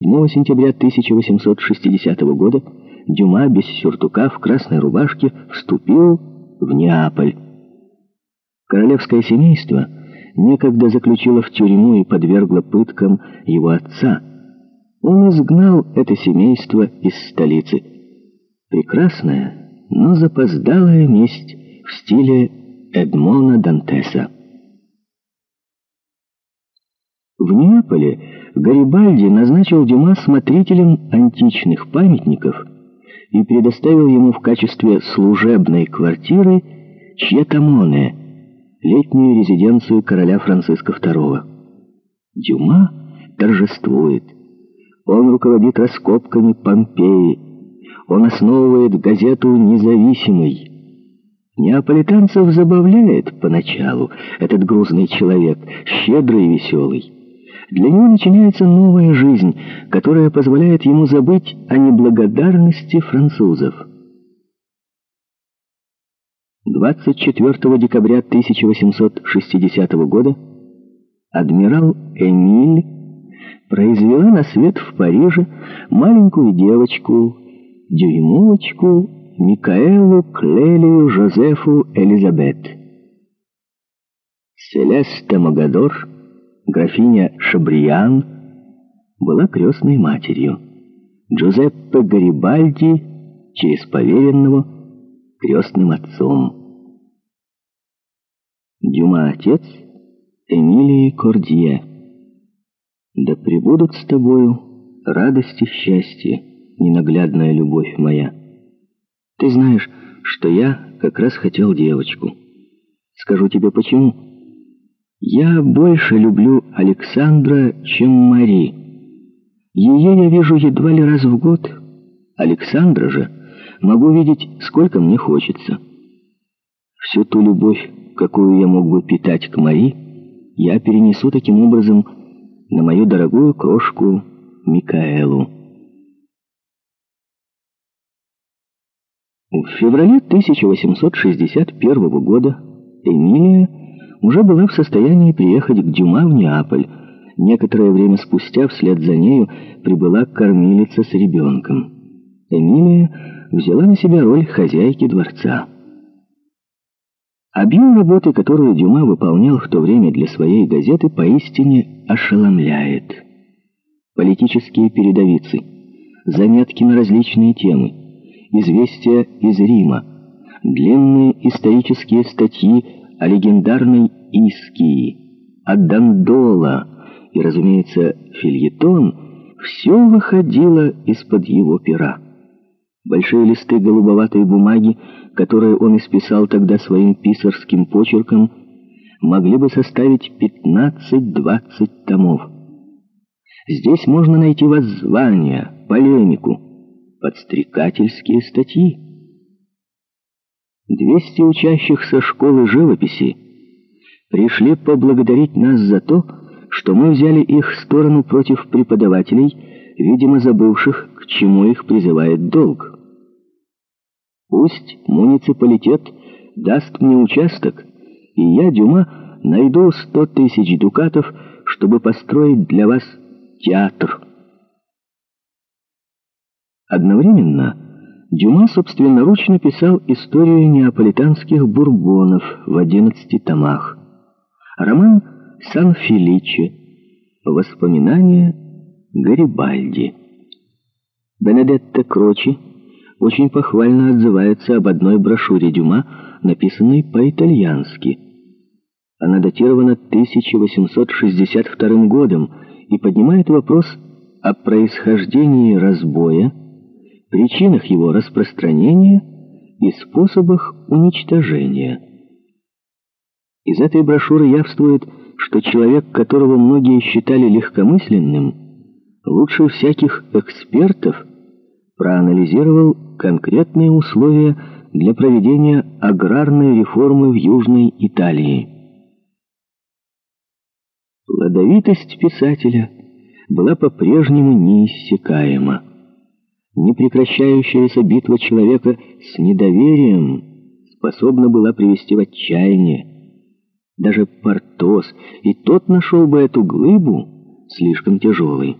7 сентября 1860 года Дюма без сюртука в красной рубашке вступил в Неаполь. Королевское семейство некогда заключило в тюрьму и подвергло пыткам его отца. Он изгнал это семейство из столицы. Прекрасная, но запоздалая месть в стиле Эдмона Дантеса. В Неаполе Гарибальди назначил Дюма смотрителем античных памятников и предоставил ему в качестве служебной квартиры Чьетамоне, летнюю резиденцию короля Франциска II. Дюма торжествует. Он руководит раскопками Помпеи. Он основывает газету «Независимый». Неаполитанцев забавляет поначалу этот грузный человек, щедрый и веселый. Для него начинается новая жизнь, которая позволяет ему забыть о неблагодарности французов. 24 декабря 1860 года адмирал Эмиль произвела на свет в Париже маленькую девочку, дюймовочку Микаэлу Клелию Жозефу Элизабет. Селеста Магадор графиня Шабриан была крестной матерью. Джузеппе Гарибальди через поверенного крестным отцом. Дюма отец Эмилии Кордье. Да пребудут с тобою радость и счастье, ненаглядная любовь моя. Ты знаешь, что я как раз хотел девочку. Скажу тебе почему. Я больше люблю Александра, чем Мари. Ее я вижу едва ли раз в год. Александра же могу видеть, сколько мне хочется. Всю ту любовь, какую я мог бы питать к Мари, я перенесу таким образом на мою дорогую крошку Микаэлу. В феврале 1861 года Эмилия уже была в состоянии приехать к Дюма в Неаполь. Некоторое время спустя вслед за нею прибыла кормилица с ребенком. Эмилия взяла на себя роль хозяйки дворца. Объем работы, которую Дюма выполнял в то время для своей газеты, поистине ошеломляет. Политические передовицы, заметки на различные темы, известия из Рима, длинные исторические статьи о легендарной Искии, о Дандола и, разумеется, фильетон, все выходило из-под его пера. Большие листы голубоватой бумаги, которые он исписал тогда своим писарским почерком, могли бы составить 15-20 томов. Здесь можно найти воззвания, полемику, подстрекательские статьи. Двести учащихся школы живописи пришли поблагодарить нас за то, что мы взяли их сторону против преподавателей, видимо, забывших, к чему их призывает долг. Пусть муниципалитет даст мне участок, и я, Дюма, найду сто тысяч дукатов, чтобы построить для вас театр. Одновременно Дюма собственноручно писал историю неаполитанских бурбонов в одиннадцати томах. Роман «Сан-Феличе», воспоминания Гарибальди. Бенедетто Крочи очень похвально отзывается об одной брошюре Дюма, написанной по-итальянски. Она датирована 1862 годом и поднимает вопрос о происхождении разбоя, причинах его распространения и способах уничтожения. Из этой брошюры явствует, что человек, которого многие считали легкомысленным, лучше всяких экспертов проанализировал конкретные условия для проведения аграрной реформы в Южной Италии. Плодовитость писателя была по-прежнему неиссякаема непрекращающаяся битва человека с недоверием способна была привести в отчаяние. Даже Портос, и тот нашел бы эту глыбу слишком тяжелой.